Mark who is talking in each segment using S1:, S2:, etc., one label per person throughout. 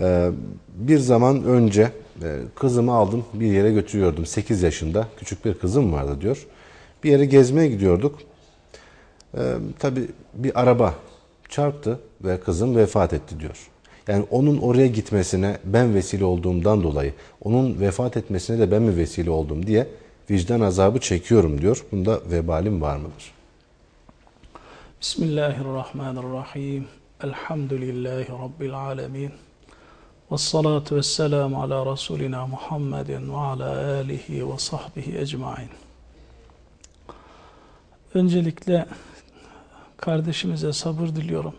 S1: Ee, bir zaman önce e, kızımı aldım bir yere götürüyordum. 8 yaşında küçük bir kızım vardı diyor. Bir yere gezmeye gidiyorduk. Ee, tabii bir araba çarptı ve kızım vefat etti diyor. Yani onun oraya gitmesine ben vesile olduğumdan dolayı, onun vefat etmesine de ben mi vesile oldum diye vicdan azabı çekiyorum diyor. Bunda vebalim var mıdır?
S2: Bismillahirrahmanirrahim. Elhamdülillahi Rabbil alemin. Ve salatu ve selamu ala Resulina Muhammedin ve sahbihi ecmain. Öncelikle kardeşimize sabır diliyorum.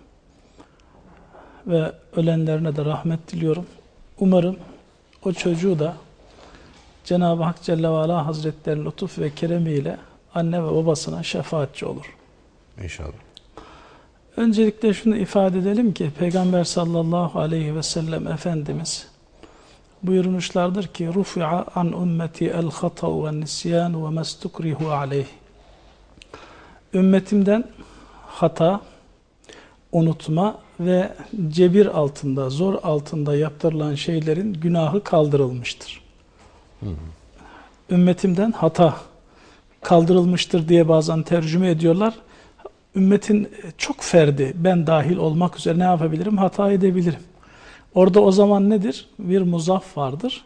S2: Ve ölenlerine de rahmet diliyorum. Umarım o çocuğu da Cenab-ı Hak Celle ve Ala Hazretleri lütuf ve keremiyle anne ve babasına şefaatçi olur.
S1: İnşallah.
S2: Öncelikle şunu ifade edelim ki Peygamber sallallahu aleyhi ve sellem Efendimiz buyurmuşlardır ki rufi'a an ümmeti el hata'u ve nisyan ve mestukrihu aleyh. Ümmetimden hata, unutma ve cebir altında, zor altında yaptırılan şeylerin günahı kaldırılmıştır. Ümmetimden hata kaldırılmıştır diye bazen tercüme ediyorlar ümmetin çok ferdi, ben dahil olmak üzere ne yapabilirim? Hata edebilirim. Orada o zaman nedir? Bir muzaf vardır.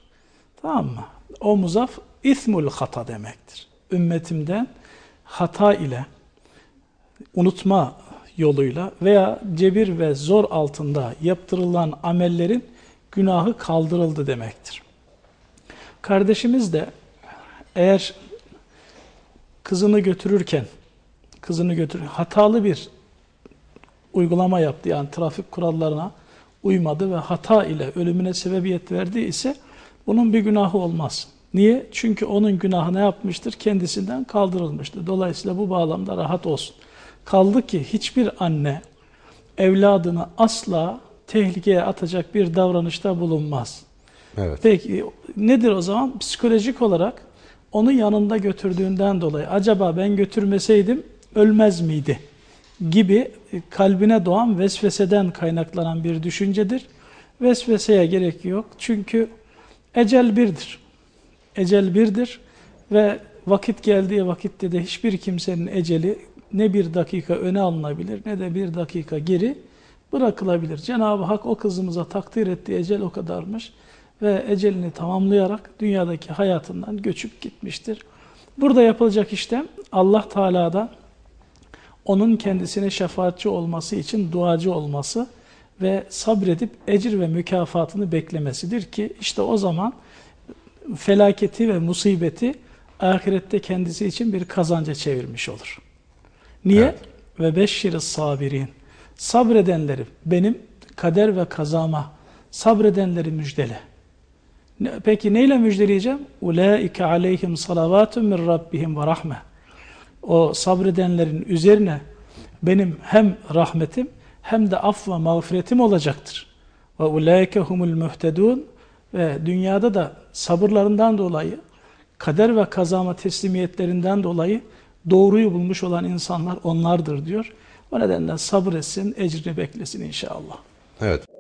S2: Tamam mı? O muzaf ismul hata demektir. Ümmetimden hata ile, unutma yoluyla veya cebir ve zor altında yaptırılan amellerin günahı kaldırıldı demektir. Kardeşimiz de eğer kızını götürürken kızını götürüyor. Hatalı bir uygulama yaptı. Yani trafik kurallarına uymadı ve hata ile ölümüne sebebiyet verdi ise bunun bir günahı olmaz. Niye? Çünkü onun günahı ne yapmıştır? Kendisinden kaldırılmıştır. Dolayısıyla bu bağlamda rahat olsun. Kaldı ki hiçbir anne evladını asla tehlikeye atacak bir davranışta bulunmaz.
S1: Evet.
S2: Peki nedir o zaman? Psikolojik olarak onu yanında götürdüğünden dolayı acaba ben götürmeseydim ölmez miydi? gibi kalbine doğan vesveseden kaynaklanan bir düşüncedir. Vesveseye gerek yok. Çünkü ecel birdir. Ecel birdir ve vakit geldiği vakitte de hiçbir kimsenin eceli ne bir dakika öne alınabilir ne de bir dakika geri bırakılabilir. Cenab-ı Hak o kızımıza takdir ettiği ecel o kadarmış ve ecelini tamamlayarak dünyadaki hayatından göçüp gitmiştir. Burada yapılacak işlem Allah Teala'dan onun kendisine şefaatçi olması için duacı olması ve sabredip ecir ve mükafatını beklemesidir ki işte o zaman felaketi ve musibeti ahirette kendisi için bir kazanca çevirmiş olur. Niye? Evet. Ve beşşiriz sabirin. Sabredenleri benim kader ve kazama sabredenleri müjdele. Peki neyle müjdeleyeceğim? Ulaike aleyhim salavatun min rabbihim ve rahme o sabredenlerin üzerine benim hem rahmetim hem de af ve mağfiretim olacaktır. Ve ulaike humul muhtedun ve dünyada da sabırlarından dolayı kader ve kazama teslimiyetlerinden dolayı doğruyu bulmuş olan insanlar onlardır diyor. O nedenle sabır etsin, ecrini beklesin inşallah.
S1: Evet.